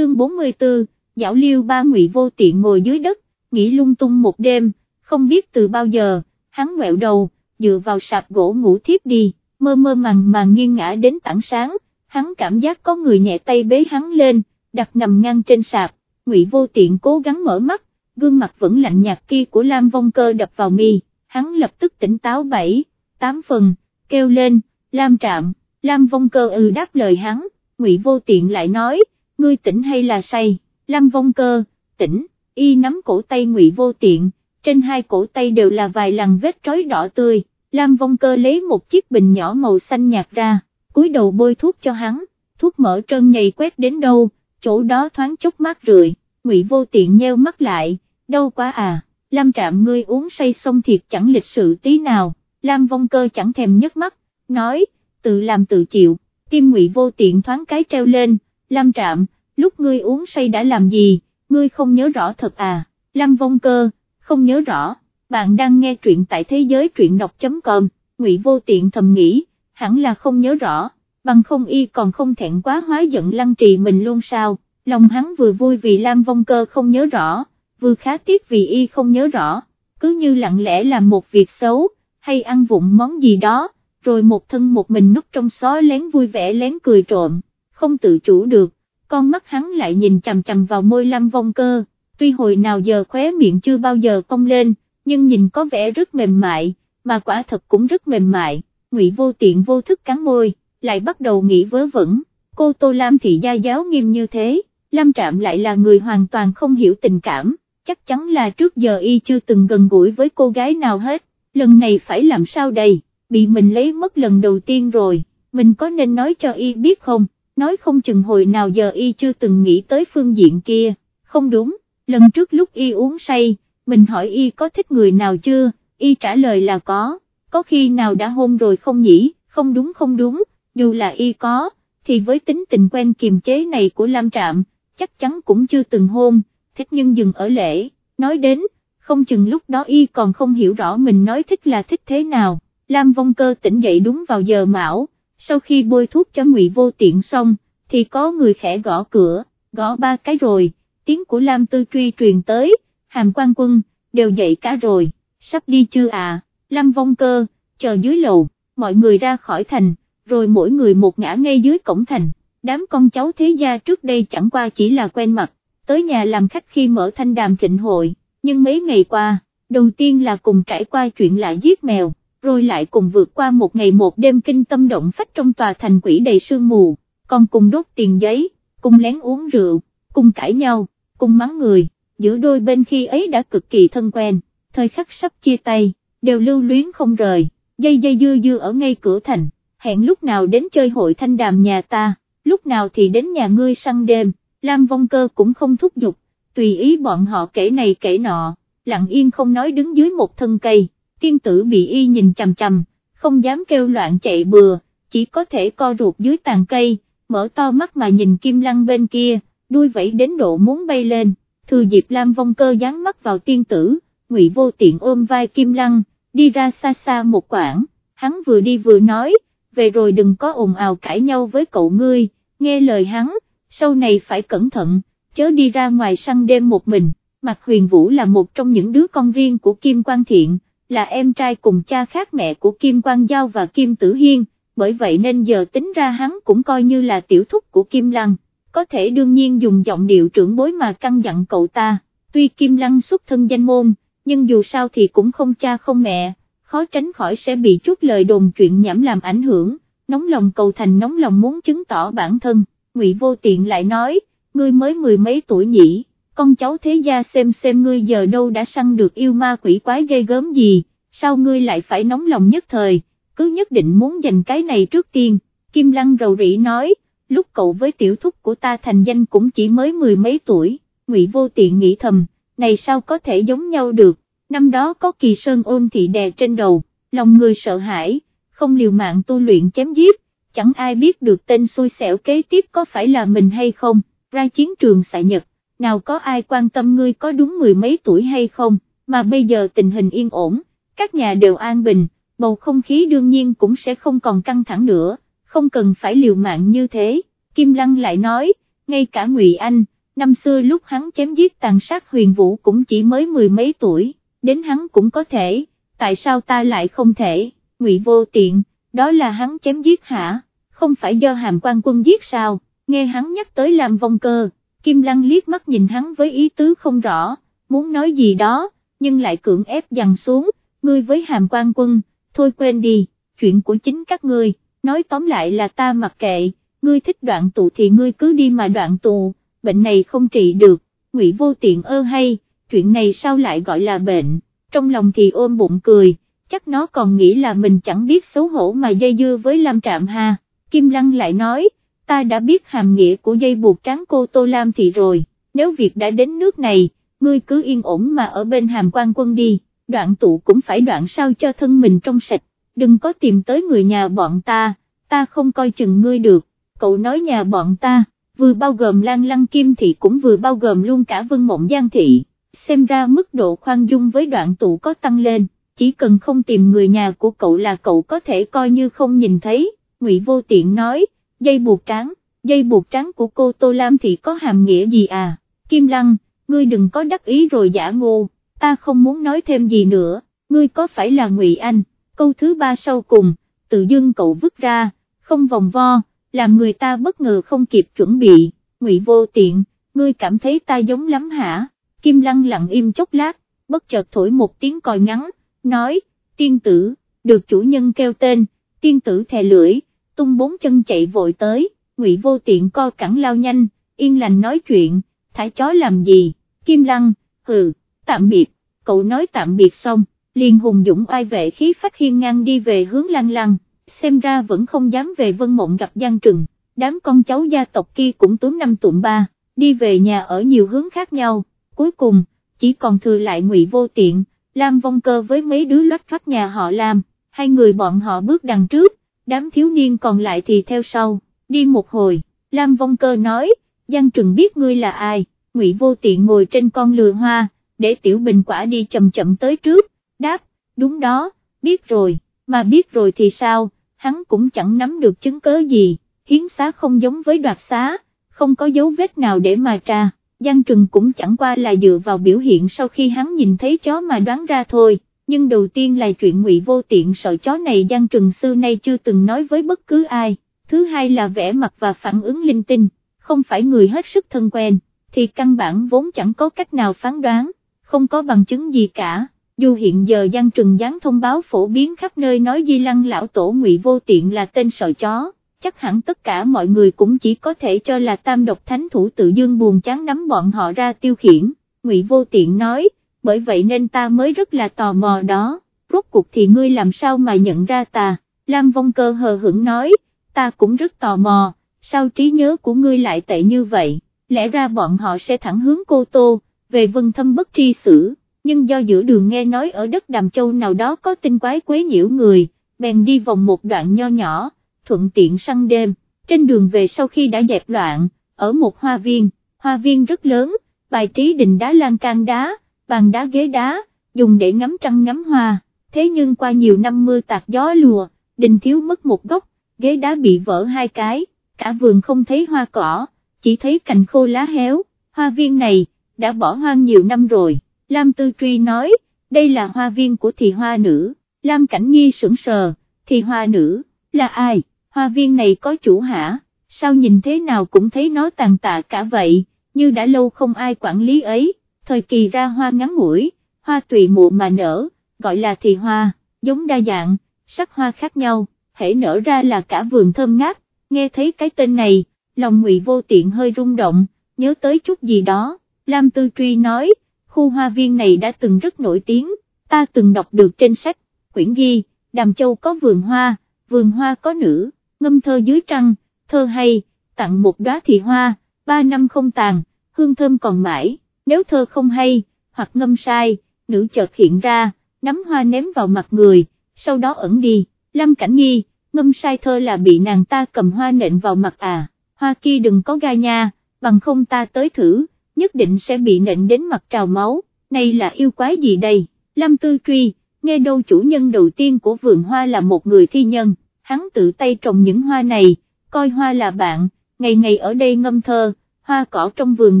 chương 44, Giảo liêu ba ngụy vô tiện ngồi dưới đất, nghĩ lung tung một đêm, không biết từ bao giờ, hắn quẹo đầu, dựa vào sạp gỗ ngủ thiếp đi, mơ mơ màng màng nghiêng ngã đến tảng sáng, hắn cảm giác có người nhẹ tay bế hắn lên, đặt nằm ngang trên sạp, ngụy vô tiện cố gắng mở mắt, gương mặt vẫn lạnh nhạt kia của Lam Vong Cơ đập vào mi, hắn lập tức tỉnh táo bảy, tám phần, kêu lên, Lam Trạm, Lam Vong Cơ ừ đáp lời hắn, ngụy vô tiện lại nói, ngươi tỉnh hay là say, Lam Vong Cơ, tỉnh, y nắm cổ tay ngụy vô tiện, trên hai cổ tay đều là vài lằn vết trói đỏ tươi, Lam Vong Cơ lấy một chiếc bình nhỏ màu xanh nhạt ra, cúi đầu bôi thuốc cho hắn, thuốc mỡ trơn nhầy quét đến đâu, chỗ đó thoáng chốc mát rượi, ngụy vô tiện nheo mắt lại, đâu quá à, Lam Trạm ngươi uống say xong thiệt chẳng lịch sự tí nào, Lam Vong Cơ chẳng thèm nhấc mắt, nói, tự làm tự chịu, tim ngụy vô tiện thoáng cái treo lên, Lam Trạm, lúc ngươi uống say đã làm gì, ngươi không nhớ rõ thật à, Lam Vong Cơ, không nhớ rõ, bạn đang nghe truyện tại thế giới truyện đọc.com, ngụy vô tiện thầm nghĩ, hẳn là không nhớ rõ, bằng không y còn không thẹn quá hóa giận lăng trì mình luôn sao, lòng hắn vừa vui vì Lam Vong Cơ không nhớ rõ, vừa khá tiếc vì y không nhớ rõ, cứ như lặng lẽ làm một việc xấu, hay ăn vụng món gì đó, rồi một thân một mình núp trong xó lén vui vẻ lén cười trộm, không tự chủ được, con mắt hắn lại nhìn chằm chằm vào môi Lam Vong Cơ, tuy hồi nào giờ khóe miệng chưa bao giờ cong lên, nhưng nhìn có vẻ rất mềm mại, mà quả thật cũng rất mềm mại, ngụy vô tiện vô thức cắn môi, lại bắt đầu nghĩ vớ vẩn, cô Tô Lam thị gia giáo nghiêm như thế, Lam Trạm lại là người hoàn toàn không hiểu tình cảm, chắc chắn là trước giờ y chưa từng gần gũi với cô gái nào hết, lần này phải làm sao đây, bị mình lấy mất lần đầu tiên rồi, mình có nên nói cho y biết không, nói không chừng hồi nào giờ y chưa từng nghĩ tới phương diện kia, không đúng, lần trước lúc y uống say, mình hỏi y có thích người nào chưa, y trả lời là có, có khi nào đã hôn rồi không nhỉ, không đúng không đúng, dù là y có, thì với tính tình quen kiềm chế này của Lam Trạm, chắc chắn cũng chưa từng hôn, thích nhưng dừng ở lễ, nói đến, không chừng lúc đó y còn không hiểu rõ mình nói thích là thích thế nào, Lam Vong Cơ tỉnh dậy đúng vào giờ mão, sau khi bôi thuốc cho Ngụy Vô Tiện xong, thì có người khẽ gõ cửa, gõ ba cái rồi, tiếng của Lam Tư Truy truyền tới, hàm quan quân, đều dậy cả rồi, sắp đi chưa à, Lam Vong Cơ, chờ dưới lầu, mọi người ra khỏi thành, rồi mỗi người một ngã ngay dưới cổng thành, đám con cháu thế gia trước đây chẳng qua chỉ là quen mặt, tới nhà làm khách khi mở thanh đàm thịnh hội, nhưng mấy ngày qua, đầu tiên là cùng trải qua chuyện lại giết mèo, rồi lại cùng vượt qua một ngày một đêm kinh tâm động phách trong tòa thành quỷ đầy sương mù, còn cùng đốt tiền giấy, cùng lén uống rượu, cùng cãi nhau, cùng mắng người, giữa đôi bên khi ấy đã cực kỳ thân quen, thời khắc sắp chia tay, đều lưu luyến không rời, dây dây dưa dưa ở ngay cửa thành, hẹn lúc nào đến chơi hội thanh đàm nhà ta, lúc nào thì đến nhà ngươi săn đêm, Lam Vong Cơ cũng không thúc giục, tùy ý bọn họ kể này kể nọ, lặng yên không nói đứng dưới một thân cây, tiên tử bị y nhìn chằm chằm, không dám kêu loạn chạy bừa, chỉ có thể co ruột dưới tàn cây, mở to mắt mà nhìn Kim Lăng bên kia, đuôi vẫy đến độ muốn bay lên, thừa dịp Lam Vong Cơ dán mắt vào tiên tử, ngụy vô tiện ôm vai Kim Lăng, đi ra xa xa một quãng, hắn vừa đi vừa nói, về rồi đừng có ồn ào cãi nhau với cậu ngươi, nghe lời hắn, sau này phải cẩn thận, chớ đi ra ngoài săn đêm một mình, Mạc Huyền Vũ là một trong những đứa con riêng của Kim Quang Thiện, là em trai cùng cha khác mẹ của Kim Quang Giao và Kim Tử Hiên, bởi vậy nên giờ tính ra hắn cũng coi như là tiểu thúc của Kim Lăng, có thể đương nhiên dùng giọng điệu trưởng bối mà căng dặn cậu ta, tuy Kim Lăng xuất thân danh môn, nhưng dù sao thì cũng không cha không mẹ, khó tránh khỏi sẽ bị chút lời đồn chuyện nhảm làm ảnh hưởng, nóng lòng cầu thành nóng lòng muốn chứng tỏ bản thân, Ngụy Vô Tiện lại nói, ngươi mới mười mấy tuổi nhỉ, con cháu thế gia xem xem ngươi giờ đâu đã săn được yêu ma quỷ quái ghê gớm gì, sao ngươi lại phải nóng lòng nhất thời, cứ nhất định muốn giành cái này trước tiên, Kim Lăng rầu rĩ nói, lúc cậu với tiểu thúc của ta thành danh cũng chỉ mới mười mấy tuổi, Ngụy Vô Tiện nghĩ thầm, này sao có thể giống nhau được, năm đó có kỳ sơn ôn thị đè trên đầu, lòng người sợ hãi, không liều mạng tu luyện chém giết, chẳng ai biết được tên xui xẻo kế tiếp có phải là mình hay không, ra chiến trường xạ nhật, nào có ai quan tâm ngươi có đúng mười mấy tuổi hay không, mà bây giờ tình hình yên ổn, các nhà đều an bình, bầu không khí đương nhiên cũng sẽ không còn căng thẳng nữa, không cần phải liều mạng như thế, Kim Lăng lại nói, ngay cả Ngụy Anh, năm xưa lúc hắn chém giết tàn sát huyền vũ cũng chỉ mới mười mấy tuổi, đến hắn cũng có thể, tại sao ta lại không thể, Ngụy vô tiện, đó là hắn chém giết hả, không phải do hàm quan quân giết sao, nghe hắn nhắc tới làm vong cơ, Kim Lăng liếc mắt nhìn hắn với ý tứ không rõ, muốn nói gì đó, nhưng lại cưỡng ép dằn xuống, ngươi với hàm quan quân, thôi quên đi, chuyện của chính các ngươi, nói tóm lại là ta mặc kệ, ngươi thích đoạn tụ thì ngươi cứ đi mà đoạn tụ, bệnh này không trị được, ngụy vô tiện ơ hay, chuyện này sao lại gọi là bệnh, trong lòng thì ôm bụng cười, chắc nó còn nghĩ là mình chẳng biết xấu hổ mà dây dưa với Lam Trạm ha, Kim Lăng lại nói, ta đã biết hàm nghĩa của dây buộc trắng cô Tô Lam thị rồi, nếu việc đã đến nước này, ngươi cứ yên ổn mà ở bên hàm quan quân đi, đoạn tụ cũng phải đoạn sao cho thân mình trong sạch, đừng có tìm tới người nhà bọn ta, ta không coi chừng ngươi được, cậu nói nhà bọn ta, vừa bao gồm Lan Lăng Kim Thị cũng vừa bao gồm luôn cả Vân Mộng Giang Thị, xem ra mức độ khoan dung với đoạn tụ có tăng lên, chỉ cần không tìm người nhà của cậu là cậu có thể coi như không nhìn thấy, Ngụy Vô Tiện nói, dây buộc trắng, dây buộc trắng của cô Tô Lam Thị có hàm nghĩa gì à, Kim Lăng, ngươi đừng có đắc ý rồi giả ngô, ta không muốn nói thêm gì nữa, ngươi có phải là Ngụy Anh, câu thứ ba sau cùng, tự dưng cậu vứt ra, không vòng vo, làm người ta bất ngờ không kịp chuẩn bị, Ngụy vô tiện, ngươi cảm thấy ta giống lắm hả, Kim Lăng lặng im chốc lát, bất chợt thổi một tiếng còi ngắn, nói, tiên tử, được chủ nhân kêu tên, tiên tử thè lưỡi, tung bốn chân chạy vội tới, Ngụy vô tiện co cẳng lao nhanh, yên lành nói chuyện, thả chó làm gì, Kim Lăng, hừ, tạm biệt, cậu nói tạm biệt xong, liền hùng dũng oai vệ khí phách hiên ngang đi về hướng lăng lăng, xem ra vẫn không dám về vân mộng gặp Giang Trừng, đám con cháu gia tộc kia cũng túm năm tụm ba, đi về nhà ở nhiều hướng khác nhau, cuối cùng, chỉ còn thừa lại ngụy vô tiện, Lam vong cơ với mấy đứa loát thoát nhà họ Lam, hai người bọn họ bước đằng trước, đám thiếu niên còn lại thì theo sau, đi một hồi, Lam vong cơ nói, Giang Trừng biết ngươi là ai, ngụy vô tiện ngồi trên con lừa hoa, để tiểu bình quả đi chậm chậm tới trước, đáp, đúng đó, biết rồi, mà biết rồi thì sao, hắn cũng chẳng nắm được chứng cớ gì, hiến xá không giống với đoạt xá, không có dấu vết nào để mà tra, Giang Trừng cũng chẳng qua là dựa vào biểu hiện sau khi hắn nhìn thấy chó mà đoán ra thôi, nhưng đầu tiên là chuyện ngụy vô tiện sợ chó này Giang Trừng xưa nay chưa từng nói với bất cứ ai, thứ hai là vẻ mặt và phản ứng linh tinh, không phải người hết sức thân quen, thì căn bản vốn chẳng có cách nào phán đoán, không có bằng chứng gì cả. Dù hiện giờ Giang Trừng gián thông báo phổ biến khắp nơi nói Di Lăng lão tổ ngụy vô tiện là tên sợ chó, chắc hẳn tất cả mọi người cũng chỉ có thể cho là tam độc thánh thủ tự dương buồn chán nắm bọn họ ra tiêu khiển, ngụy vô tiện nói, bởi vậy nên ta mới rất là tò mò đó, rốt cuộc thì ngươi làm sao mà nhận ra ta, Lam Vong Cơ hờ hững nói, ta cũng rất tò mò, sao trí nhớ của ngươi lại tệ như vậy, lẽ ra bọn họ sẽ thẳng hướng cô Tô, về vân thâm bất tri xử. Nhưng do giữa đường nghe nói ở đất Đàm Châu nào đó có tinh quái quấy nhiễu người, bèn đi vòng một đoạn nho nhỏ, thuận tiện săn đêm, trên đường về sau khi đã dẹp loạn, ở một hoa viên, hoa viên rất lớn, bài trí đình đá lan can đá, bàn đá ghế đá, dùng để ngắm trăng ngắm hoa, thế nhưng qua nhiều năm mưa tạt gió lùa, đình thiếu mất một góc, ghế đá bị vỡ hai cái, cả vườn không thấy hoa cỏ, chỉ thấy cành khô lá héo, hoa viên này, đã bỏ hoang nhiều năm rồi. Lam Tư Truy nói, đây là hoa viên của thị hoa nữ, Lam Cảnh Nghi sững sờ, thị hoa nữ, là ai, hoa viên này có chủ hả, sao nhìn thế nào cũng thấy nó tàn tạ cả vậy, như đã lâu không ai quản lý ấy, thời kỳ ra hoa ngắn ngủi, hoa tùy mùa mà nở, gọi là thì hoa, giống đa dạng, sắc hoa khác nhau, thể nở ra là cả vườn thơm ngát, nghe thấy cái tên này, lòng ngụy vô tiện hơi rung động, nhớ tới chút gì đó, Lam Tư Truy nói, khu hoa viên này đã từng rất nổi tiếng, ta từng đọc được trên sách, quyển ghi, Đàm Châu có vườn hoa, vườn hoa có nữ, ngâm thơ dưới trăng, thơ hay, tặng một đóa thị hoa, ba năm không tàn, hương thơm còn mãi, nếu thơ không hay, hoặc ngâm sai, nữ chợt hiện ra, nắm hoa ném vào mặt người, sau đó ẩn đi, Lâm Cảnh Nghi, ngâm sai thơ là bị nàng ta cầm hoa nện vào mặt à, hoa kia đừng có gai nha, bằng không ta tới thử nhất định sẽ bị nện đến mặt trào máu, này là yêu quái gì đây, Lâm Tư Truy, nghe đâu chủ nhân đầu tiên của vườn hoa là một người thi nhân, hắn tự tay trồng những hoa này, coi hoa là bạn, ngày ngày ở đây ngâm thơ, hoa cỏ trong vườn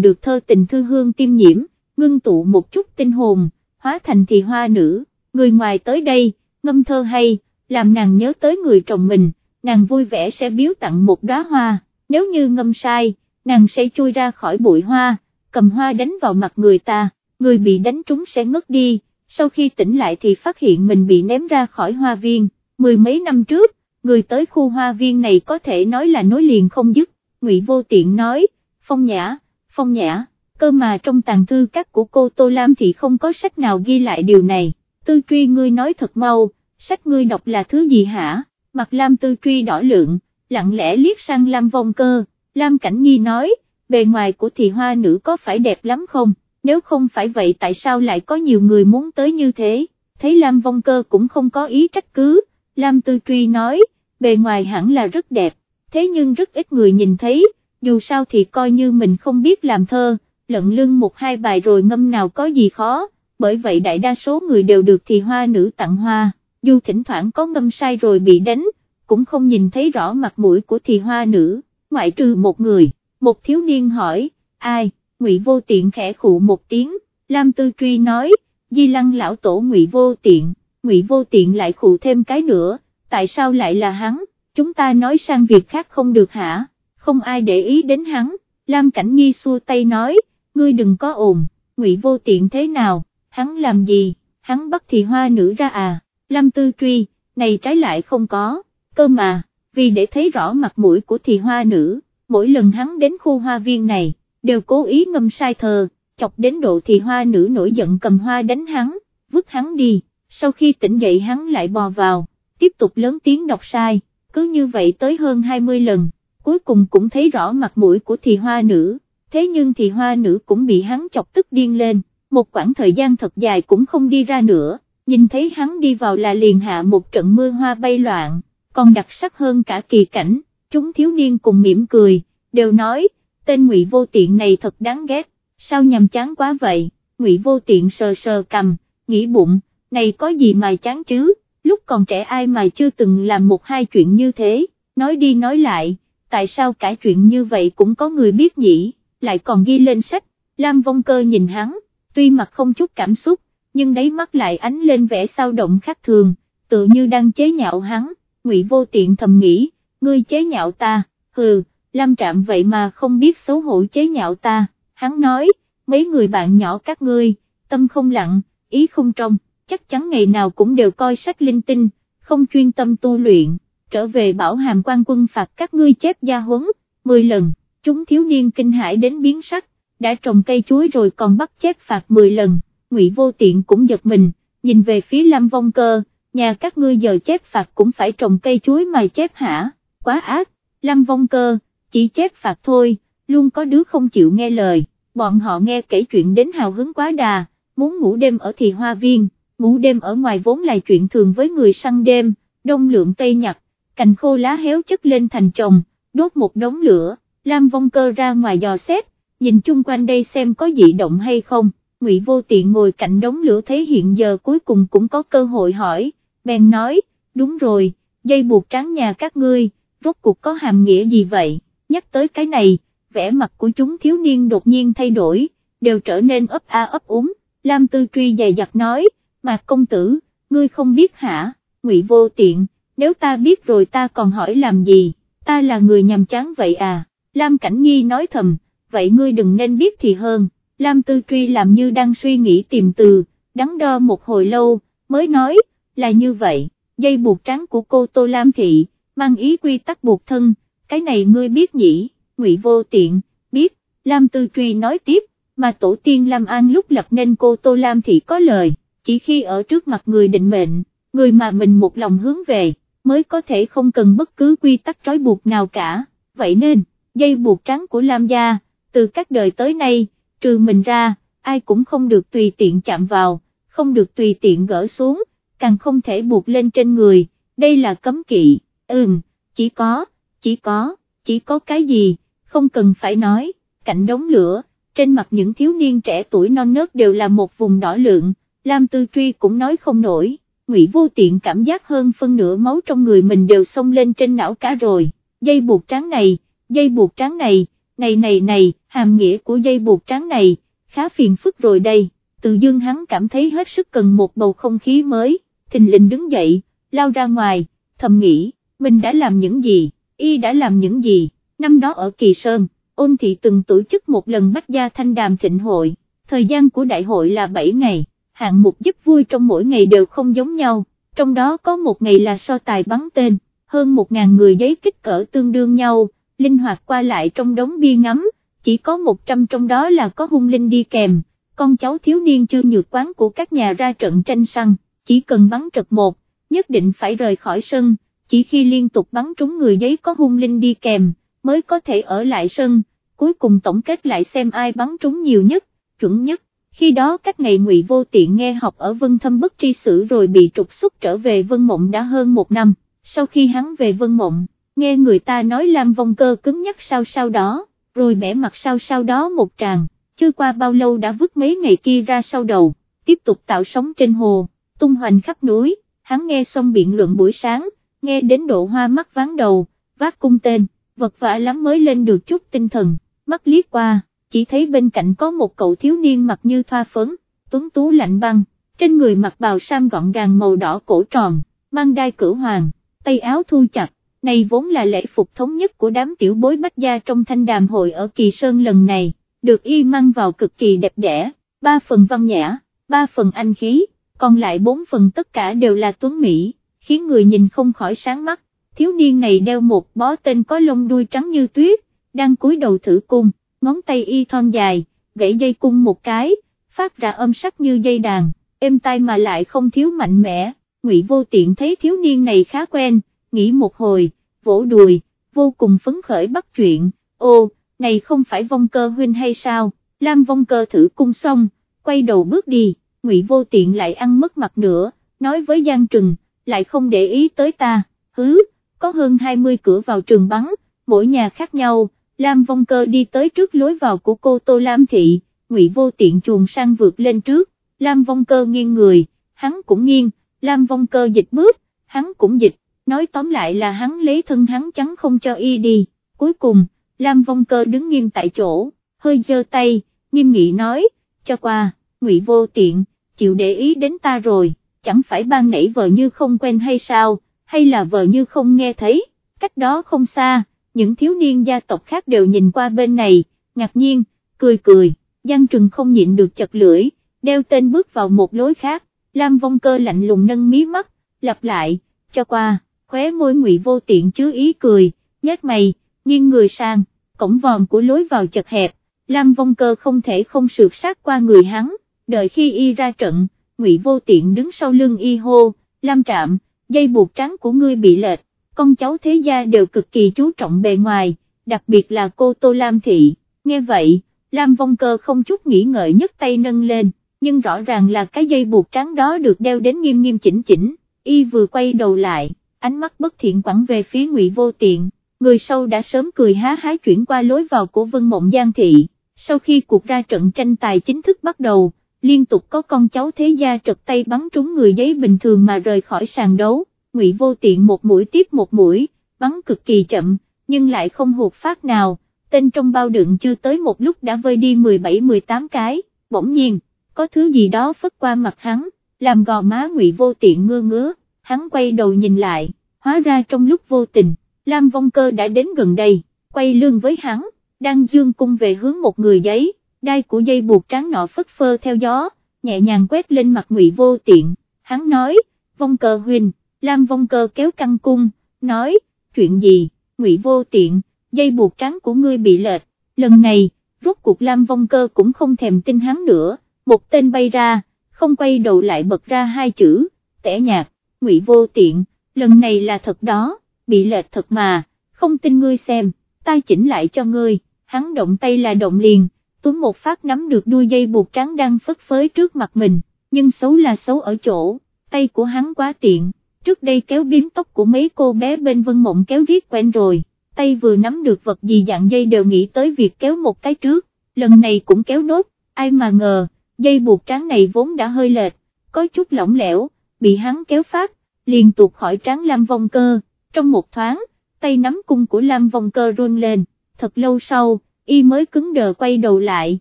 được thơ tình thư hương tiêm nhiễm, ngưng tụ một chút tinh hồn, hóa thành thì hoa nữ, người ngoài tới đây, ngâm thơ hay, làm nàng nhớ tới người chồng mình, nàng vui vẻ sẽ biếu tặng một đóa hoa, nếu như ngâm sai, nàng sẽ chui ra khỏi bụi hoa, cầm hoa đánh vào mặt người ta, người bị đánh trúng sẽ ngất đi, sau khi tỉnh lại thì phát hiện mình bị ném ra khỏi hoa viên, mười mấy năm trước, người tới khu hoa viên này có thể nói là nối liền không dứt, Ngụy Vô Tiện nói, phong nhã, phong nhã, cơ mà trong tàng thư các của cô Tô Lam thì không có sách nào ghi lại điều này, tư truy ngươi nói thật mau, sách ngươi đọc là thứ gì hả, mặt Lam tư truy đỏ lượng, lặng lẽ liếc sang Lam vong cơ, Lam Cảnh Nghi nói, bề ngoài của thì hoa nữ có phải đẹp lắm không, nếu không phải vậy tại sao lại có nhiều người muốn tới như thế, thấy Lam vong cơ cũng không có ý trách cứ, Lam tư truy nói, bề ngoài hẳn là rất đẹp, thế nhưng rất ít người nhìn thấy, dù sao thì coi như mình không biết làm thơ, lận lưng một hai bài rồi ngâm nào có gì khó, bởi vậy đại đa số người đều được thì hoa nữ tặng hoa, dù thỉnh thoảng có ngâm sai rồi bị đánh, cũng không nhìn thấy rõ mặt mũi của thì hoa nữ, ngoại trừ một người, một thiếu niên hỏi, ai, ngụy vô tiện khẽ khụ một tiếng, Lam Tư Truy nói, di lăng lão tổ ngụy vô tiện, ngụy vô tiện lại khụ thêm cái nữa, tại sao lại là hắn, chúng ta nói sang việc khác không được hả, không ai để ý đến hắn, Lam Cảnh Nghi xua tay nói, ngươi đừng có ồn, ngụy vô tiện thế nào, hắn làm gì, hắn bắt thì hoa nữ ra à, Lam Tư Truy, này trái lại không có, cơ mà, vì để thấy rõ mặt mũi của thì hoa nữ, mỗi lần hắn đến khu hoa viên này, đều cố ý ngâm sai thờ, chọc đến độ thì hoa nữ nổi giận cầm hoa đánh hắn, vứt hắn đi, sau khi tỉnh dậy hắn lại bò vào, tiếp tục lớn tiếng đọc sai, cứ như vậy tới hơn 20 lần, cuối cùng cũng thấy rõ mặt mũi của thì hoa nữ, thế nhưng thì hoa nữ cũng bị hắn chọc tức điên lên, một quãng thời gian thật dài cũng không đi ra nữa, nhìn thấy hắn đi vào là liền hạ một trận mưa hoa bay loạn, còn đặc sắc hơn cả kỳ cảnh, chúng thiếu niên cùng mỉm cười, đều nói, tên ngụy vô tiện này thật đáng ghét, sao nhầm chán quá vậy, ngụy vô tiện sờ sờ cầm, nghĩ bụng, này có gì mà chán chứ, lúc còn trẻ ai mà chưa từng làm một hai chuyện như thế, nói đi nói lại, tại sao cả chuyện như vậy cũng có người biết nhỉ, lại còn ghi lên sách, Lam Vong Cơ nhìn hắn, tuy mặt không chút cảm xúc, nhưng đáy mắt lại ánh lên vẻ sao động khác thường, tự như đang chế nhạo hắn, ngụy vô tiện thầm nghĩ, ngươi chế nhạo ta, hừ, Lam Trạm vậy mà không biết xấu hổ chế nhạo ta, hắn nói, mấy người bạn nhỏ các ngươi, tâm không lặng, ý không trong, chắc chắn ngày nào cũng đều coi sách linh tinh, không chuyên tâm tu luyện, trở về bảo hàm quan quân phạt các ngươi chép gia huấn, 10 lần, chúng thiếu niên kinh hãi đến biến sắc, đã trồng cây chuối rồi còn bắt chép phạt 10 lần, ngụy vô tiện cũng giật mình, nhìn về phía Lam Vong Cơ, nhà các ngươi giờ chép phạt cũng phải trồng cây chuối mà chép hả, quá ác, Lam Vong Cơ, chỉ chép phạt thôi, luôn có đứa không chịu nghe lời, bọn họ nghe kể chuyện đến hào hứng quá đà, muốn ngủ đêm ở thì hoa viên, ngủ đêm ở ngoài vốn là chuyện thường với người săn đêm, đông lượng tây nhặt, cành khô lá héo chất lên thành chồng, đốt một đống lửa, Lam Vong Cơ ra ngoài dò xét, nhìn chung quanh đây xem có dị động hay không, Ngụy Vô Tiện ngồi cạnh đống lửa thấy hiện giờ cuối cùng cũng có cơ hội hỏi, bèn nói, đúng rồi, dây buộc trắng nhà các ngươi, rốt cuộc có hàm nghĩa gì vậy, nhắc tới cái này, vẻ mặt của chúng thiếu niên đột nhiên thay đổi, đều trở nên ấp a ấp úng, Lam Tư Truy dày dặt nói, Mạc công tử, ngươi không biết hả, Ngụy Vô Tiện, nếu ta biết rồi ta còn hỏi làm gì, ta là người nhằm chán vậy à, Lam Cảnh Nghi nói thầm, vậy ngươi đừng nên biết thì hơn, Lam Tư Truy làm như đang suy nghĩ tìm từ, đắn đo một hồi lâu, mới nói, là như vậy, dây buộc trắng của cô Tô Lam Thị, mang ý quy tắc buộc thân, cái này ngươi biết nhỉ, ngụy vô tiện, biết, Lam Tư Truy nói tiếp, mà tổ tiên Lam An lúc lập nên cô Tô Lam Thị có lời, chỉ khi ở trước mặt người định mệnh, người mà mình một lòng hướng về, mới có thể không cần bất cứ quy tắc trói buộc nào cả, vậy nên, dây buộc trắng của Lam gia, từ các đời tới nay, trừ mình ra, ai cũng không được tùy tiện chạm vào, không được tùy tiện gỡ xuống, càng không thể buộc lên trên người, đây là cấm kỵ, ừm, chỉ có, chỉ có, chỉ có cái gì, không cần phải nói, cạnh đống lửa, trên mặt những thiếu niên trẻ tuổi non nớt đều là một vùng đỏ lượng, Lam Tư Truy cũng nói không nổi, Ngụy Vô Tiện cảm giác hơn phân nửa máu trong người mình đều xông lên trên não cả rồi, dây buộc trắng này, dây buộc trắng này, này này này, hàm nghĩa của dây buộc trắng này, khá phiền phức rồi đây, tự dưng hắn cảm thấy hết sức cần một bầu không khí mới, thình lình đứng dậy, lao ra ngoài, thầm nghĩ, mình đã làm những gì, y đã làm những gì, năm đó ở Kỳ Sơn, ôn thị từng tổ chức một lần bách gia thanh đàm thịnh hội, thời gian của đại hội là 7 ngày, hạng mục giúp vui trong mỗi ngày đều không giống nhau, trong đó có một ngày là so tài bắn tên, hơn 1.000 người giấy kích cỡ tương đương nhau, linh hoạt qua lại trong đống bia ngắm, chỉ có 100 trong đó là có hung linh đi kèm, con cháu thiếu niên chưa nhược quán của các nhà ra trận tranh săn, chỉ cần bắn trật một, nhất định phải rời khỏi sân, chỉ khi liên tục bắn trúng người giấy có hung linh đi kèm, mới có thể ở lại sân, cuối cùng tổng kết lại xem ai bắn trúng nhiều nhất, chuẩn nhất. Khi đó các ngày ngụy vô tiện nghe học ở Vân Thâm Bất Tri Sử rồi bị trục xuất trở về Vân Mộng đã hơn một năm, sau khi hắn về Vân Mộng, nghe người ta nói Lam Vong Cơ cứng nhắc sau sau đó, rồi bẻ mặt sau sau đó một tràng, chưa qua bao lâu đã vứt mấy ngày kia ra sau đầu, tiếp tục tạo sóng trên hồ, tung hoành khắp núi, hắn nghe xong biện luận buổi sáng, nghe đến độ hoa mắt ván đầu, vác cung tên, vật vả lắm mới lên được chút tinh thần, mắt liếc qua, chỉ thấy bên cạnh có một cậu thiếu niên mặc như thoa phấn, tuấn tú lạnh băng, trên người mặc bào sam gọn gàng màu đỏ cổ tròn, mang đai cửu hoàng, tay áo thu chặt, này vốn là lễ phục thống nhất của đám tiểu bối bách gia trong thanh đàm hội ở Kỳ Sơn lần này, được y mang vào cực kỳ đẹp đẽ, ba phần văn nhã, ba phần anh khí, còn lại bốn phần tất cả đều là tuấn Mỹ, khiến người nhìn không khỏi sáng mắt, thiếu niên này đeo một bó tên có lông đuôi trắng như tuyết, đang cúi đầu thử cung, ngón tay y thon dài, gãy dây cung một cái, phát ra âm sắc như dây đàn, êm tai mà lại không thiếu mạnh mẽ, ngụy vô tiện thấy thiếu niên này khá quen, nghĩ một hồi, vỗ đùi, vô cùng phấn khởi bắt chuyện, ô, này không phải vong cơ huynh hay sao, Lam vong cơ thử cung xong, quay đầu bước đi, ngụy vô tiện lại ăn mất mặt nữa, nói với Giang Trừng, lại không để ý tới ta, hứ, có hơn 20 cửa vào trường bắn, mỗi nhà khác nhau, Lam vong cơ đi tới trước lối vào của cô Tô Lam Thị, ngụy vô tiện chuồn sang vượt lên trước, Lam vong cơ nghiêng người, hắn cũng nghiêng, Lam vong cơ dịch bước, hắn cũng dịch, nói tóm lại là hắn lấy thân hắn chắn không cho y đi, cuối cùng, Lam vong cơ đứng nghiêm tại chỗ, hơi giơ tay, nghiêm nghị nói, cho qua, ngụy vô tiện, chịu để ý đến ta rồi, chẳng phải ban nãy vợ như không quen hay sao, hay là vợ như không nghe thấy, cách đó không xa, những thiếu niên gia tộc khác đều nhìn qua bên này, ngạc nhiên, cười cười, Giang Trừng không nhịn được chật lưỡi, đeo tên bước vào một lối khác, Lam Vong Cơ lạnh lùng nâng mí mắt, lặp lại, cho qua, khóe môi ngụy vô tiện chứa ý cười, nhếch mày, nghiêng người sang, cổng vòm của lối vào chật hẹp, Lam Vong Cơ không thể không sượt sát qua người hắn, đợi khi y ra trận, ngụy vô tiện đứng sau lưng y hô, Lam Trạm, dây buộc trắng của ngươi bị lệch, con cháu thế gia đều cực kỳ chú trọng bề ngoài, đặc biệt là cô Tô Lam Thị, nghe vậy, Lam Vong Cơ không chút nghĩ ngợi nhất tay nâng lên, nhưng rõ ràng là cái dây buộc trắng đó được đeo đến nghiêm nghiêm chỉnh chỉnh, y vừa quay đầu lại, ánh mắt bất thiện quẳng về phía ngụy vô tiện, người sau đã sớm cười há hái chuyển qua lối vào của Vân Mộng Giang Thị, sau khi cuộc ra trận tranh tài chính thức bắt đầu, liên tục có con cháu thế gia trật tay bắn trúng người giấy bình thường mà rời khỏi sàn đấu, ngụy vô tiện một mũi tiếp một mũi, bắn cực kỳ chậm, nhưng lại không hụt phát nào, tên trong bao đựng chưa tới một lúc đã vơi đi 17-18 cái, bỗng nhiên, có thứ gì đó phất qua mặt hắn, làm gò má ngụy vô tiện ngơ ngứa, hắn quay đầu nhìn lại, hóa ra trong lúc vô tình, Lam Vong Cơ đã đến gần đây, quay lưng với hắn, đang dương cung về hướng một người giấy, đai của dây buộc trắng nọ phất phơ theo gió, nhẹ nhàng quét lên mặt ngụy vô tiện, hắn nói, Vong Cơ huynh, Lam Vong Cơ kéo căng cung, nói, chuyện gì, ngụy vô tiện, dây buộc trắng của ngươi bị lệch, lần này, rốt cuộc Lam Vong Cơ cũng không thèm tin hắn nữa, một tên bay ra, không quay đầu lại bật ra hai chữ, tẻ nhạt, ngụy vô tiện, lần này là thật đó, bị lệch thật mà, không tin ngươi xem, ta chỉnh lại cho ngươi, hắn động tay là động liền, túm một phát nắm được đuôi dây buộc trắng đang phất phới trước mặt mình, nhưng xấu là xấu ở chỗ, tay của hắn quá tiện, trước đây kéo biếm tóc của mấy cô bé bên vân mộng kéo riết quen rồi, tay vừa nắm được vật gì dạng dây đều nghĩ tới việc kéo một cái trước, lần này cũng kéo nốt, ai mà ngờ, dây buộc trắng này vốn đã hơi lệch, có chút lỏng lẻo, bị hắn kéo phát, liền tuột khỏi trắng lam vong cơ, trong một thoáng, tay nắm cung của lam vong cơ run lên, thật lâu sau, y mới cứng đờ quay đầu lại,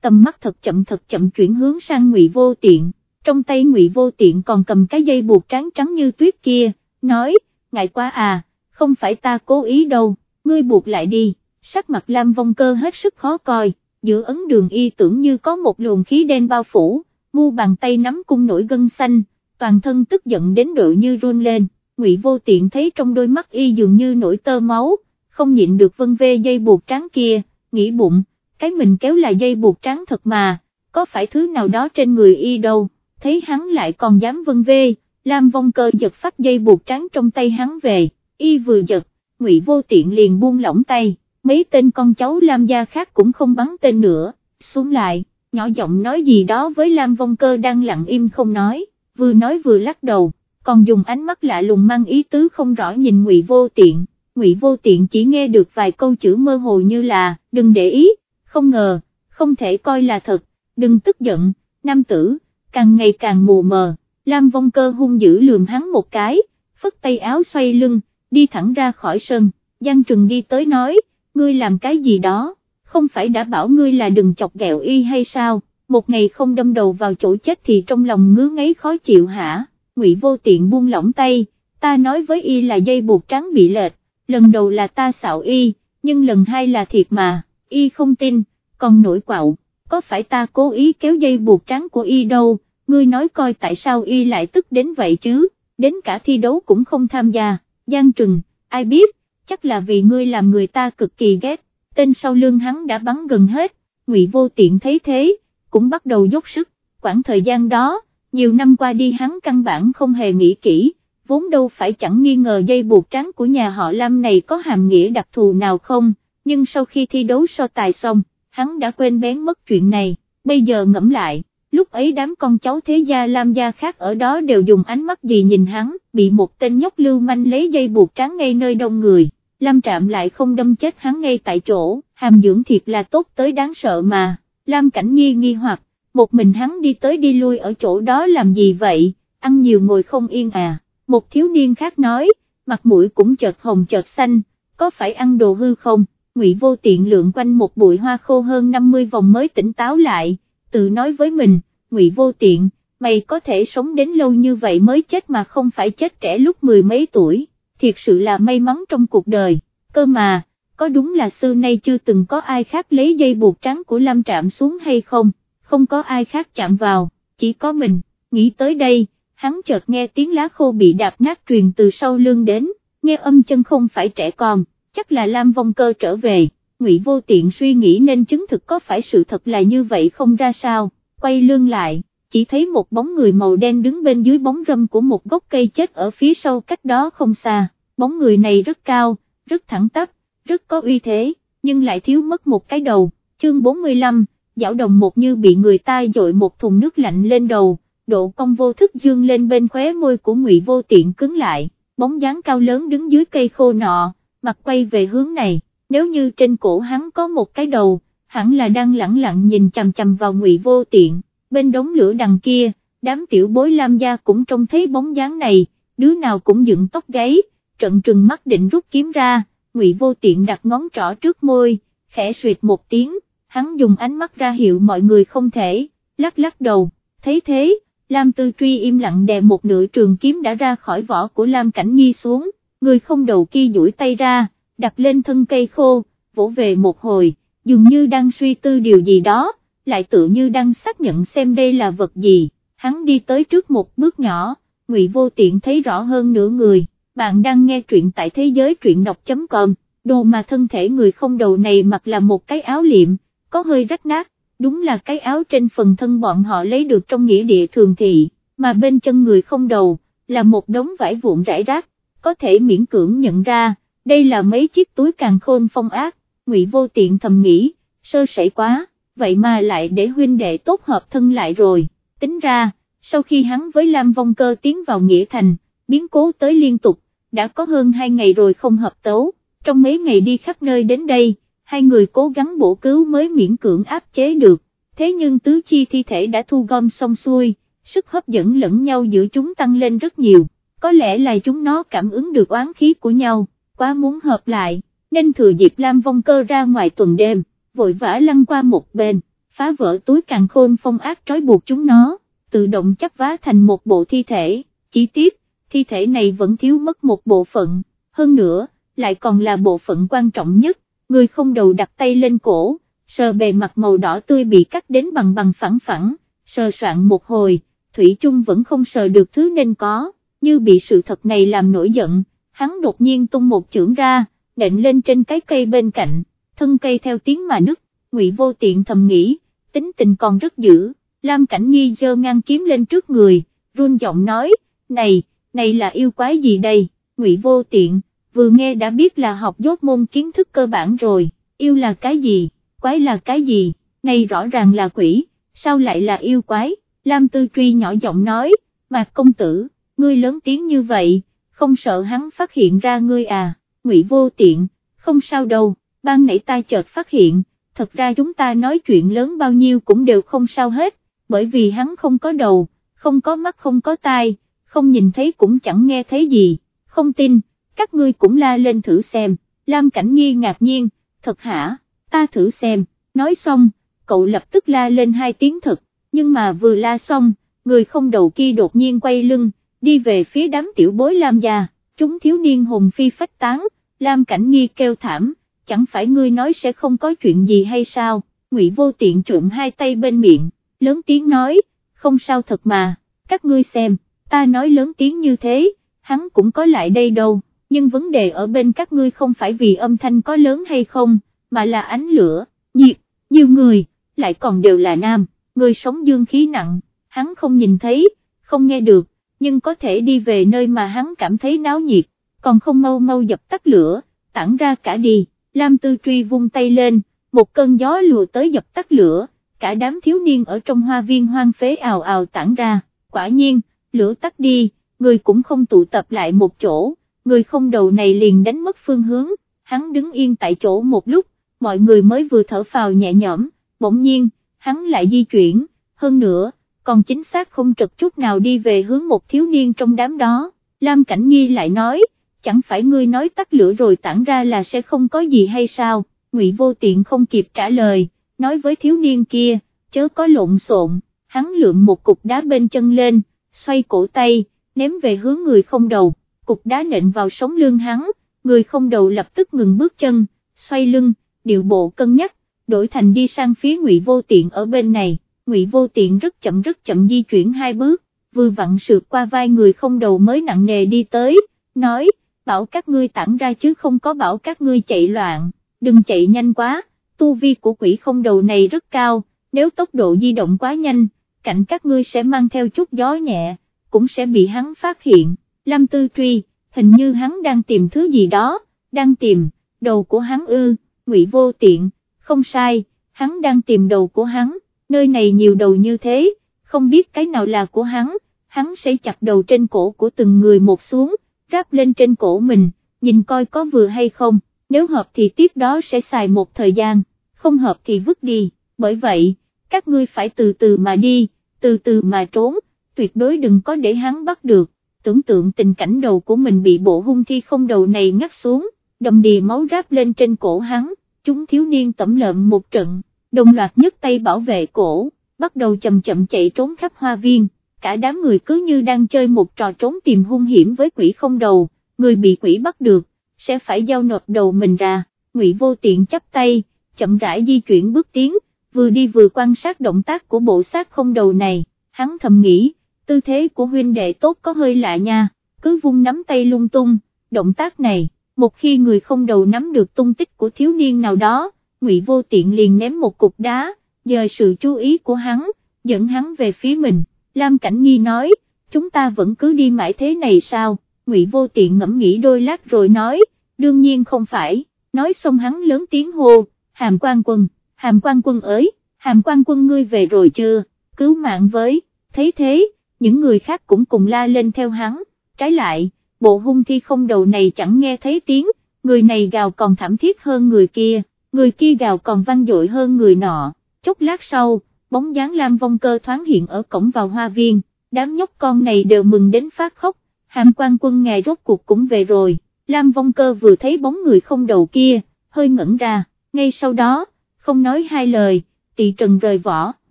tầm mắt thật chậm thật chậm chuyển hướng sang ngụy vô tiện, trong tay ngụy vô tiện còn cầm cái dây buộc trắng trắng như tuyết kia, nói, ngại quá à, không phải ta cố ý đâu, ngươi buộc lại đi, sắc mặt Lam Vong Cơ hết sức khó coi, giữa ấn đường y tưởng như có một luồng khí đen bao phủ, mu bàn tay nắm cung nổi gân xanh, toàn thân tức giận đến độ như run lên, ngụy vô tiện thấy trong đôi mắt y dường như nổi tơ máu, không nhịn được vân vê dây buộc trắng kia, nghĩ bụng, cái mình kéo là dây buộc trắng thật mà, có phải thứ nào đó trên người y đâu, thấy hắn lại còn dám vân vê, Lam Vong Cơ giật phát dây buộc trắng trong tay hắn về, y vừa giật, ngụy vô tiện liền buông lỏng tay, mấy tên con cháu Lam gia khác cũng không bắn tên nữa, xuống lại, nhỏ giọng nói gì đó với Lam Vong Cơ đang lặng im không nói, vừa nói vừa lắc đầu, còn dùng ánh mắt lạ lùng mang ý tứ không rõ nhìn ngụy vô tiện. Ngụy Vô Tiện chỉ nghe được vài câu chữ mơ hồ như là, đừng để ý, không ngờ, không thể coi là thật, đừng tức giận, nam tử, càng ngày càng mù mờ, Lam Vong Cơ hung dữ lườm hắn một cái, phất tay áo xoay lưng, đi thẳng ra khỏi sân, Giang Trừng đi tới nói, ngươi làm cái gì đó, không phải đã bảo ngươi là đừng chọc ghẹo y hay sao, một ngày không đâm đầu vào chỗ chết thì trong lòng ngứa ngáy khó chịu hả, Ngụy Vô Tiện buông lỏng tay, ta nói với y là dây buộc trắng bị lệch, lần đầu là ta xạo y, nhưng lần hai là thiệt mà, y không tin, còn nổi quạo, có phải ta cố ý kéo dây buộc trắng của y đâu, ngươi nói coi tại sao y lại tức đến vậy chứ, đến cả thi đấu cũng không tham gia, Giang Trừng, ai biết, chắc là vì ngươi làm người ta cực kỳ ghét, tên sau lưng hắn đã bắn gần hết, Ngụy Vô Tiện thấy thế, cũng bắt đầu dốc sức, khoảng thời gian đó, nhiều năm qua đi hắn căn bản không hề nghĩ kỹ, vốn đâu phải chẳng nghi ngờ dây buộc trắng của nhà họ Lam này có hàm nghĩa đặc thù nào không, nhưng sau khi thi đấu so tài xong, hắn đã quên bén mất chuyện này, bây giờ ngẫm lại, lúc ấy đám con cháu thế gia Lam gia khác ở đó đều dùng ánh mắt gì nhìn hắn, bị một tên nhóc lưu manh lấy dây buộc tráng ngay nơi đông người, Lam Trạm lại không đâm chết hắn ngay tại chỗ, hàm dưỡng thiệt là tốt tới đáng sợ mà, Lam Cảnh Nghi nghi hoặc, một mình hắn đi tới đi lui ở chỗ đó làm gì vậy, ăn nhiều ngồi không yên à. Một thiếu niên khác nói, mặt mũi cũng chợt hồng chợt xanh, có phải ăn đồ hư không, ngụy vô tiện lượng quanh một bụi hoa khô hơn 50 vòng mới tỉnh táo lại, tự nói với mình, ngụy vô tiện, mày có thể sống đến lâu như vậy mới chết mà không phải chết trẻ lúc mười mấy tuổi, thiệt sự là may mắn trong cuộc đời, cơ mà, có đúng là xưa nay chưa từng có ai khác lấy dây buộc trắng của Lam Trạm xuống hay không, không có ai khác chạm vào, chỉ có mình, nghĩ tới đây hắn chợt nghe tiếng lá khô bị đạp nát truyền từ sau lưng đến, nghe âm chân không phải trẻ con, chắc là Lam Vong Cơ trở về, Ngụy Vô Tiện suy nghĩ nên chứng thực có phải sự thật là như vậy không ra sao, quay lưng lại, chỉ thấy một bóng người màu đen đứng bên dưới bóng râm của một gốc cây chết ở phía sau cách đó không xa, bóng người này rất cao, rất thẳng tắp, rất có uy thế, nhưng lại thiếu mất một cái đầu, chương 45, dạo đồng một như bị người ta dội một thùng nước lạnh lên đầu độ cong vô thức dương lên bên khóe môi của ngụy vô tiện cứng lại, bóng dáng cao lớn đứng dưới cây khô nọ, mặt quay về hướng này, nếu như trên cổ hắn có một cái đầu, hẳn là đang lẳng lặng nhìn chằm chằm vào ngụy vô tiện, bên đống lửa đằng kia, đám tiểu bối lam gia cũng trông thấy bóng dáng này, đứa nào cũng dựng tóc gáy, trận trừng mắt định rút kiếm ra, ngụy vô tiện đặt ngón trỏ trước môi, khẽ suyệt một tiếng, hắn dùng ánh mắt ra hiệu mọi người không thể, lắc lắc đầu, thấy thế, Lam Tư Truy im lặng đè một nửa trường kiếm đã ra khỏi vỏ của Lam Cảnh Nghi xuống, người không đầu kia duỗi tay ra, đặt lên thân cây khô, vỗ về một hồi, dường như đang suy tư điều gì đó, lại tự như đang xác nhận xem đây là vật gì, hắn đi tới trước một bước nhỏ, Ngụy Vô Tiện thấy rõ hơn nửa người, bạn đang nghe truyện tại thế giới truyện đọc.com, đồ mà thân thể người không đầu này mặc là một cái áo liệm, có hơi rách nát, đúng là cái áo trên phần thân bọn họ lấy được trong nghĩa địa thường thị, mà bên chân người không đầu, là một đống vải vụn rải rác, có thể miễn cưỡng nhận ra, đây là mấy chiếc túi càng khôn phong ác, ngụy vô tiện thầm nghĩ, sơ sẩy quá, vậy mà lại để huynh đệ tốt hợp thân lại rồi, tính ra, sau khi hắn với Lam Vong Cơ tiến vào Nghĩa Thành, biến cố tới liên tục, đã có hơn hai ngày rồi không hợp tấu, trong mấy ngày đi khắp nơi đến đây, hai người cố gắng bổ cứu mới miễn cưỡng áp chế được, thế nhưng tứ chi thi thể đã thu gom xong xuôi, sức hấp dẫn lẫn nhau giữa chúng tăng lên rất nhiều, có lẽ là chúng nó cảm ứng được oán khí của nhau, quá muốn hợp lại, nên thừa dịp Lam Vong Cơ ra ngoài tuần đêm, vội vã lăn qua một bên, phá vỡ túi càng khôn phong ác trói buộc chúng nó, tự động chấp vá thành một bộ thi thể, chỉ tiếc, thi thể này vẫn thiếu mất một bộ phận, hơn nữa, lại còn là bộ phận quan trọng nhất, người không đầu đặt tay lên cổ, sờ bề mặt màu đỏ tươi bị cắt đến bằng bằng phẳng phẳng, sờ soạn một hồi, Thủy chung vẫn không sờ được thứ nên có, như bị sự thật này làm nổi giận, hắn đột nhiên tung một chưởng ra, nện lên trên cái cây bên cạnh, thân cây theo tiếng mà nứt, ngụy vô tiện thầm nghĩ, tính tình còn rất dữ, Lam Cảnh Nghi giơ ngang kiếm lên trước người, run giọng nói, này, này là yêu quái gì đây, ngụy vô tiện, vừa nghe đã biết là học dốt môn kiến thức cơ bản rồi, yêu là cái gì, quái là cái gì, này rõ ràng là quỷ, sao lại là yêu quái, Lam Tư Truy nhỏ giọng nói, Mạc công tử, ngươi lớn tiếng như vậy, không sợ hắn phát hiện ra ngươi à, ngụy vô tiện, không sao đâu, ban nãy ta chợt phát hiện, thật ra chúng ta nói chuyện lớn bao nhiêu cũng đều không sao hết, bởi vì hắn không có đầu, không có mắt không có tai, không nhìn thấy cũng chẳng nghe thấy gì, không tin, các ngươi cũng la lên thử xem, Lam Cảnh Nghi ngạc nhiên, thật hả, ta thử xem, nói xong, cậu lập tức la lên hai tiếng thật, nhưng mà vừa la xong, người không đầu kia đột nhiên quay lưng, đi về phía đám tiểu bối Lam gia, chúng thiếu niên hồn phi phách tán, Lam Cảnh Nghi kêu thảm, chẳng phải ngươi nói sẽ không có chuyện gì hay sao, Ngụy Vô Tiện trộm hai tay bên miệng, lớn tiếng nói, không sao thật mà, các ngươi xem, ta nói lớn tiếng như thế, hắn cũng có lại đây đâu, nhưng vấn đề ở bên các ngươi không phải vì âm thanh có lớn hay không, mà là ánh lửa, nhiệt, nhiều người, lại còn đều là nam, người sống dương khí nặng, hắn không nhìn thấy, không nghe được, nhưng có thể đi về nơi mà hắn cảm thấy náo nhiệt, còn không mau mau dập tắt lửa, tản ra cả đi, Lam Tư Truy vung tay lên, một cơn gió lùa tới dập tắt lửa, cả đám thiếu niên ở trong hoa viên hoang phế ào ào tản ra, quả nhiên, lửa tắt đi, người cũng không tụ tập lại một chỗ, người không đầu này liền đánh mất phương hướng, hắn đứng yên tại chỗ một lúc, mọi người mới vừa thở phào nhẹ nhõm, bỗng nhiên, hắn lại di chuyển, hơn nữa, còn chính xác không trật chút nào đi về hướng một thiếu niên trong đám đó, Lam Cảnh Nghi lại nói, chẳng phải ngươi nói tắt lửa rồi tản ra là sẽ không có gì hay sao, Ngụy Vô Tiện không kịp trả lời, nói với thiếu niên kia, chớ có lộn xộn, hắn lượm một cục đá bên chân lên, xoay cổ tay, ném về hướng người không đầu, cục đá nện vào sống lưng hắn, người không đầu lập tức ngừng bước chân, xoay lưng, điệu bộ cân nhắc, đổi thành đi sang phía Ngụy Vô Tiện ở bên này, Ngụy Vô Tiện rất chậm rất chậm di chuyển hai bước, vừa vặn sượt qua vai người không đầu mới nặng nề đi tới, nói, bảo các ngươi tản ra chứ không có bảo các ngươi chạy loạn, đừng chạy nhanh quá, tu vi của quỷ không đầu này rất cao, nếu tốc độ di động quá nhanh, cạnh các ngươi sẽ mang theo chút gió nhẹ, cũng sẽ bị hắn phát hiện, Lâm Tư Truy, hình như hắn đang tìm thứ gì đó, đang tìm, đầu của hắn ư, ngụy vô tiện, không sai, hắn đang tìm đầu của hắn, nơi này nhiều đầu như thế, không biết cái nào là của hắn, hắn sẽ chặt đầu trên cổ của từng người một xuống, ráp lên trên cổ mình, nhìn coi có vừa hay không, nếu hợp thì tiếp đó sẽ xài một thời gian, không hợp thì vứt đi, bởi vậy, các ngươi phải từ từ mà đi, từ từ mà trốn, tuyệt đối đừng có để hắn bắt được, tưởng tượng tình cảnh đầu của mình bị bộ hung thi không đầu này ngắt xuống, đầm đìa máu ráp lên trên cổ hắn, chúng thiếu niên tẩm lợm một trận, đồng loạt nhấc tay bảo vệ cổ, bắt đầu chậm chậm chạy trốn khắp hoa viên, cả đám người cứ như đang chơi một trò trốn tìm hung hiểm với quỷ không đầu, người bị quỷ bắt được, sẽ phải giao nộp đầu mình ra, ngụy vô tiện chắp tay, chậm rãi di chuyển bước tiến, vừa đi vừa quan sát động tác của bộ xác không đầu này, hắn thầm nghĩ, tư thế của huynh đệ tốt có hơi lạ nha, cứ vung nắm tay lung tung, động tác này, một khi người không đầu nắm được tung tích của thiếu niên nào đó, ngụy vô tiện liền ném một cục đá, dời sự chú ý của hắn, dẫn hắn về phía mình, Lam Cảnh Nghi nói, chúng ta vẫn cứ đi mãi thế này sao, ngụy vô tiện ngẫm nghĩ đôi lát rồi nói, đương nhiên không phải, nói xong hắn lớn tiếng hô, hàm quan quân, hàm quan quân ơi, hàm quan quân ngươi về rồi chưa, cứu mạng với, thấy thế, những người khác cũng cùng la lên theo hắn, trái lại, bộ hung thi không đầu này chẳng nghe thấy tiếng, người này gào còn thảm thiết hơn người kia, người kia gào còn vang dội hơn người nọ, chốc lát sau, bóng dáng Lam Vong Cơ thoáng hiện ở cổng vào hoa viên, đám nhóc con này đều mừng đến phát khóc, hàm quan quân ngài rốt cuộc cũng về rồi, Lam Vong Cơ vừa thấy bóng người không đầu kia, hơi ngẩn ra, ngay sau đó, không nói hai lời, tỳ trần rời vỏ,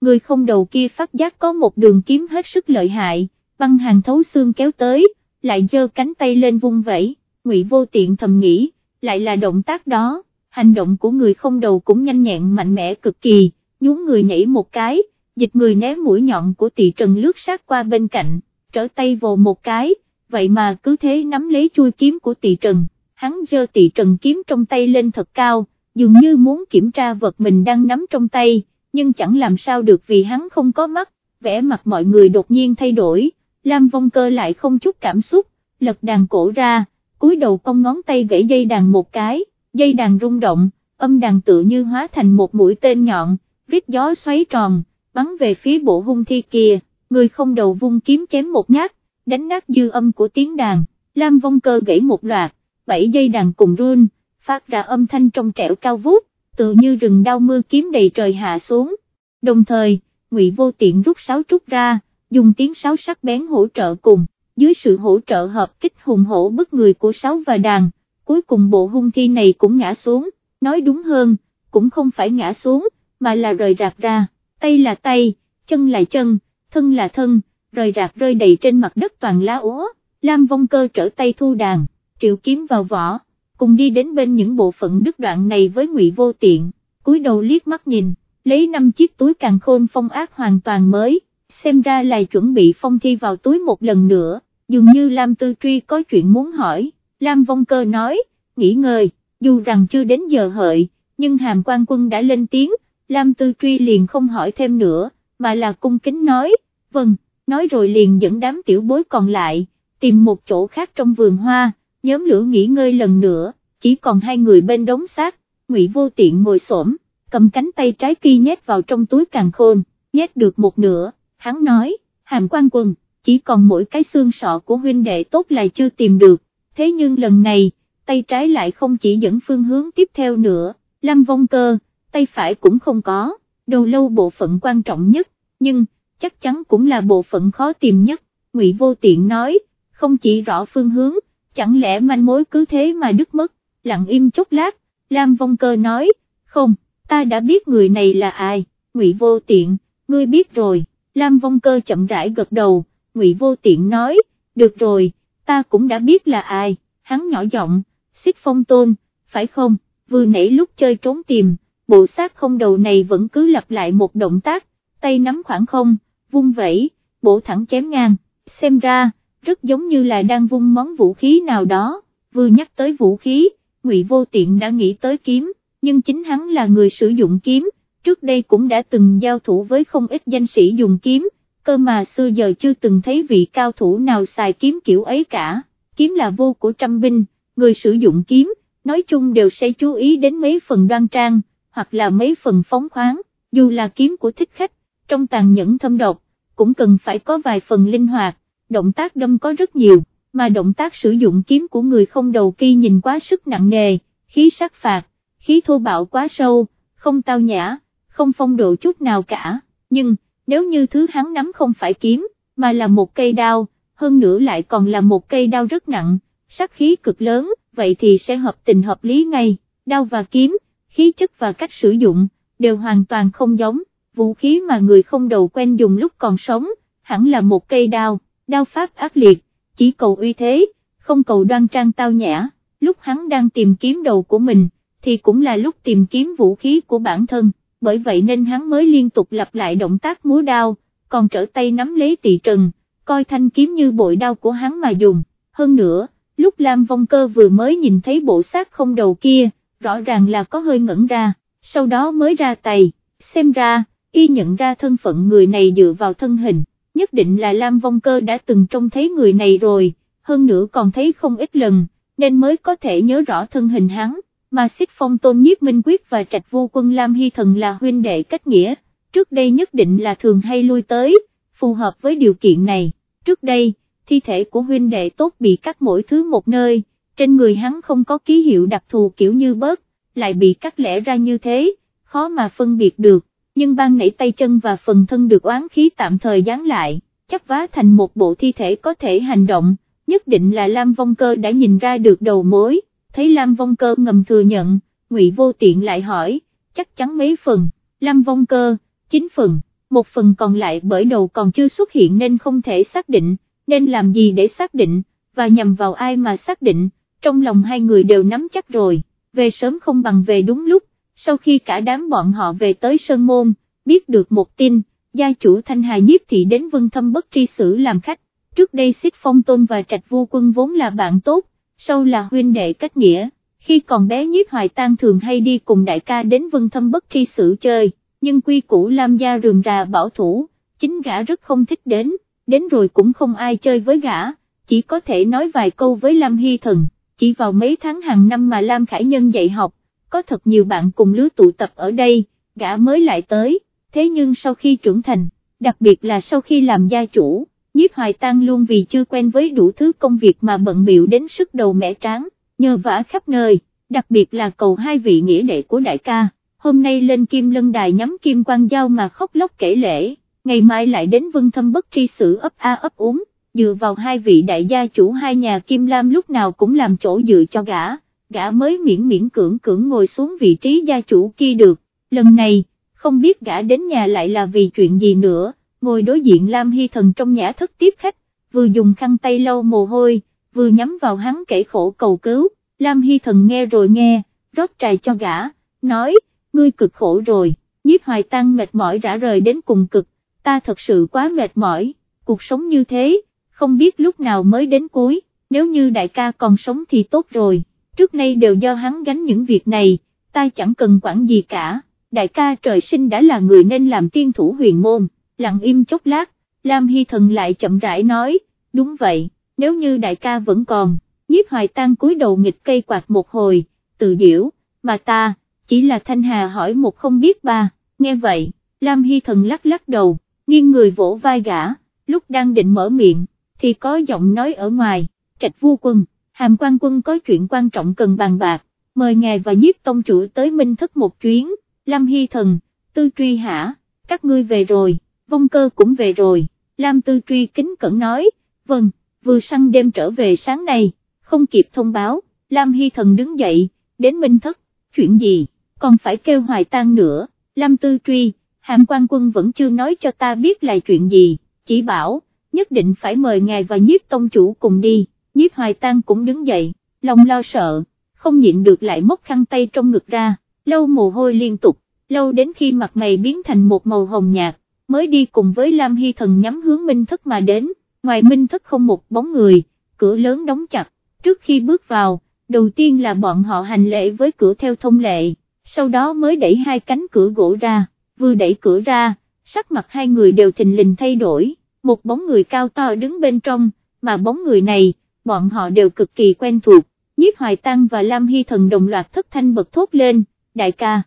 người không đầu kia phát giác có một đường kiếm hết sức lợi hại, băng hàng thấu xương kéo tới, lại giơ cánh tay lên vung vẫy, ngụy vô tiện thầm nghĩ, lại là động tác đó, hành động của người không đầu cũng nhanh nhẹn mạnh mẽ cực kỳ, nhún người nhảy một cái, dịch người né mũi nhọn của tỷ trần lướt sát qua bên cạnh, trở tay vồ một cái, vậy mà cứ thế nắm lấy chui kiếm của tỷ trần, hắn giơ tỷ trần kiếm trong tay lên thật cao, dường như muốn kiểm tra vật mình đang nắm trong tay, nhưng chẳng làm sao được vì hắn không có mắt, vẻ mặt mọi người đột nhiên thay đổi, Lam Vong Cơ lại không chút cảm xúc, lật đàn cổ ra, cúi đầu cong ngón tay gãy dây đàn một cái, dây đàn rung động, âm đàn tự như hóa thành một mũi tên nhọn, rít gió xoáy tròn, bắn về phía bộ hung thi kia, người không đầu vung kiếm chém một nhát, đánh nát dư âm của tiếng đàn, Lam Vong Cơ gãy một loạt, bảy dây đàn cùng run, phát ra âm thanh trong trẻo cao vút, tự như rừng đau mưa kiếm đầy trời hạ xuống. Đồng thời, Ngụy Vô Tiện rút sáo trúc ra, dùng tiếng sáo sắc bén hỗ trợ cùng, dưới sự hỗ trợ hợp kích hùng hổ bức người của sáo và đàn, cuối cùng bộ hung thi này cũng ngã xuống, nói đúng hơn, cũng không phải ngã xuống, mà là rời rạc ra, tay là tay, chân là chân, thân là thân, rời rạc rơi đầy trên mặt đất toàn lá úa, Lam Vong Cơ trở tay thu đàn, triệu kiếm vào vỏ cùng đi đến bên những bộ phận đứt đoạn này với ngụy vô tiện, cúi đầu liếc mắt nhìn, lấy năm chiếc túi càng khôn phong ác hoàn toàn mới, xem ra là chuẩn bị phong thi vào túi một lần nữa, dường như Lam Tư Truy có chuyện muốn hỏi, Lam Vong Cơ nói, nghỉ ngơi, dù rằng chưa đến giờ hợi, nhưng hàm quan quân đã lên tiếng, Lam Tư Truy liền không hỏi thêm nữa, mà là cung kính nói, vâng, nói rồi liền dẫn đám tiểu bối còn lại, tìm một chỗ khác trong vườn hoa, nhóm lửa nghỉ ngơi lần nữa, chỉ còn hai người bên đống xác, Ngụy Vô Tiện ngồi xổm, cầm cánh tay trái kia nhét vào trong túi càng khôn, nhét được một nửa, hắn nói, hàm quan quân, chỉ còn mỗi cái xương sọ của huynh đệ tốt là chưa tìm được, thế nhưng lần này, tay trái lại không chỉ dẫn phương hướng tiếp theo nữa, Lâm Vong Cơ, tay phải cũng không có, đầu lâu bộ phận quan trọng nhất, nhưng, chắc chắn cũng là bộ phận khó tìm nhất, Ngụy Vô Tiện nói, không chỉ rõ phương hướng, chẳng lẽ manh mối cứ thế mà đứt mất, lặng im chốc lát, Lam Vong Cơ nói, không, ta đã biết người này là ai, Ngụy Vô Tiện, ngươi biết rồi, Lam Vong Cơ chậm rãi gật đầu, Ngụy Vô Tiện nói, được rồi, ta cũng đã biết là ai, hắn nhỏ giọng, xích phong tôn, phải không, vừa nãy lúc chơi trốn tìm, bộ xác không đầu này vẫn cứ lặp lại một động tác, tay nắm khoảng không, vung vẩy, bổ thẳng chém ngang, xem ra, rất giống như là đang vung món vũ khí nào đó, vừa nhắc tới vũ khí, Ngụy Vô Tiện đã nghĩ tới kiếm, nhưng chính hắn là người sử dụng kiếm, trước đây cũng đã từng giao thủ với không ít danh sĩ dùng kiếm, cơ mà xưa giờ chưa từng thấy vị cao thủ nào xài kiếm kiểu ấy cả, kiếm là vô của trăm binh, người sử dụng kiếm, nói chung đều sẽ chú ý đến mấy phần đoan trang, hoặc là mấy phần phóng khoáng, dù là kiếm của thích khách, trong tàn nhẫn thâm độc, cũng cần phải có vài phần linh hoạt, động tác đâm có rất nhiều, mà động tác sử dụng kiếm của người không đầu kia nhìn quá sức nặng nề, khí sát phạt, khí thô bạo quá sâu, không tao nhã, không phong độ chút nào cả, nhưng, nếu như thứ hắn nắm không phải kiếm, mà là một cây đao, hơn nữa lại còn là một cây đao rất nặng, sát khí cực lớn, vậy thì sẽ hợp tình hợp lý ngay, đao và kiếm, khí chất và cách sử dụng, đều hoàn toàn không giống, vũ khí mà người không đầu quen dùng lúc còn sống, hẳn là một cây đao đao pháp ác liệt, chỉ cầu uy thế, không cầu đoan trang tao nhã, lúc hắn đang tìm kiếm đầu của mình, thì cũng là lúc tìm kiếm vũ khí của bản thân, bởi vậy nên hắn mới liên tục lặp lại động tác múa đao, còn trở tay nắm lấy tỳ trần, coi thanh kiếm như bội đao của hắn mà dùng, hơn nữa, lúc Lam Vong Cơ vừa mới nhìn thấy bộ xác không đầu kia, rõ ràng là có hơi ngẩn ra, sau đó mới ra tay, xem ra, y nhận ra thân phận người này dựa vào thân hình, nhất định là Lam Vong Cơ đã từng trông thấy người này rồi, hơn nữa còn thấy không ít lần, nên mới có thể nhớ rõ thân hình hắn, mà xích phong tôn nhiếp minh quyết và trạch vô quân Lam Hy Thần là huynh đệ cách nghĩa, trước đây nhất định là thường hay lui tới, phù hợp với điều kiện này, trước đây, thi thể của huynh đệ tốt bị cắt mỗi thứ một nơi, trên người hắn không có ký hiệu đặc thù kiểu như bớt, lại bị cắt lẻ ra như thế, khó mà phân biệt được. Nhưng ban nảy tay chân và phần thân được oán khí tạm thời dán lại, chấp vá thành một bộ thi thể có thể hành động, nhất định là Lam Vong Cơ đã nhìn ra được đầu mối, thấy Lam Vong Cơ ngầm thừa nhận, Ngụy Vô Tiện lại hỏi, chắc chắn mấy phần, Lam Vong Cơ, 9 phần, một phần còn lại bởi đầu còn chưa xuất hiện nên không thể xác định, nên làm gì để xác định, và nhằm vào ai mà xác định, trong lòng hai người đều nắm chắc rồi, về sớm không bằng về đúng lúc, sau khi cả đám bọn họ về tới Sơn Môn, biết được một tin, gia chủ Thanh Hà Nhiếp Thị đến Vân Thâm Bất Tri Sử làm khách, trước đây Xích Phong Tôn và Trạch Vu Quân vốn là bạn tốt, sau là huynh đệ cách nghĩa, khi còn bé Nhiếp Hoài Tang thường hay đi cùng đại ca đến Vân Thâm Bất Tri Sử chơi, nhưng quy củ Lam gia rườm rà bảo thủ, chính gã rất không thích đến, đến rồi cũng không ai chơi với gã, chỉ có thể nói vài câu với Lam Hy Thần, chỉ vào mấy tháng hàng năm mà Lam Khải Nhân dạy học, có thật nhiều bạn cùng lứa tụ tập ở đây, gã mới lại tới, thế nhưng sau khi trưởng thành, đặc biệt là sau khi làm gia chủ, nhiếp hoài tăng luôn vì chưa quen với đủ thứ công việc mà bận biệu đến sức đầu mẻ tráng, nhờ vả khắp nơi, đặc biệt là cầu hai vị nghĩa đệ của đại ca, hôm nay lên kim lân đài nhắm kim quan giao mà khóc lóc kể lễ, ngày mai lại đến vân thâm bất tri sử ấp a ấp úng, dựa vào hai vị đại gia chủ hai nhà kim lam lúc nào cũng làm chỗ dựa cho gã gã mới miễn miễn cưỡng cưỡng ngồi xuống vị trí gia chủ kia được, lần này, không biết gã đến nhà lại là vì chuyện gì nữa, ngồi đối diện Lam Hy Thần trong nhã thất tiếp khách, vừa dùng khăn tay lau mồ hôi, vừa nhắm vào hắn kể khổ cầu cứu, Lam Hy Thần nghe rồi nghe, rót trà cho gã, nói, ngươi cực khổ rồi, nhiếp hoài tăng mệt mỏi rã rời đến cùng cực, ta thật sự quá mệt mỏi, cuộc sống như thế, không biết lúc nào mới đến cuối, nếu như đại ca còn sống thì tốt rồi trước nay đều do hắn gánh những việc này, ta chẳng cần quản gì cả, đại ca trời sinh đã là người nên làm tiên thủ huyền môn, lặng im chốc lát, Lam Hy Thần lại chậm rãi nói, đúng vậy, nếu như đại ca vẫn còn, nhiếp hoài tan cúi đầu nghịch cây quạt một hồi, tự diễu, mà ta, chỉ là Thanh Hà hỏi một không biết ba, nghe vậy, Lam Hy Thần lắc lắc đầu, nghiêng người vỗ vai gã, lúc đang định mở miệng, thì có giọng nói ở ngoài, trạch vu quân hàm quan quân có chuyện quan trọng cần bàn bạc, mời ngài và nhiếp tông chủ tới minh thất một chuyến, Lam Hy Thần, Tư Truy hả, các ngươi về rồi, vong cơ cũng về rồi, Lam Tư Truy kính cẩn nói, vâng, vừa săn đêm trở về sáng nay, không kịp thông báo, Lam Hy Thần đứng dậy, đến minh thất, chuyện gì, còn phải kêu hoài tan nữa, Lam Tư Truy, hàm quan quân vẫn chưa nói cho ta biết là chuyện gì, chỉ bảo, nhất định phải mời ngài và nhiếp tông chủ cùng đi. Nhiếp hoài tan cũng đứng dậy, lòng lo sợ, không nhịn được lại móc khăn tay trong ngực ra, lâu mồ hôi liên tục, lâu đến khi mặt mày biến thành một màu hồng nhạt, mới đi cùng với Lam Hy Thần nhắm hướng Minh Thất mà đến, ngoài Minh Thất không một bóng người, cửa lớn đóng chặt, trước khi bước vào, đầu tiên là bọn họ hành lễ với cửa theo thông lệ, sau đó mới đẩy hai cánh cửa gỗ ra, vừa đẩy cửa ra, sắc mặt hai người đều thình lình thay đổi, một bóng người cao to đứng bên trong, mà bóng người này, bọn họ đều cực kỳ quen thuộc, nhiếp hoài tăng và Lam Hy Thần đồng loạt thất thanh bật thốt lên, đại ca,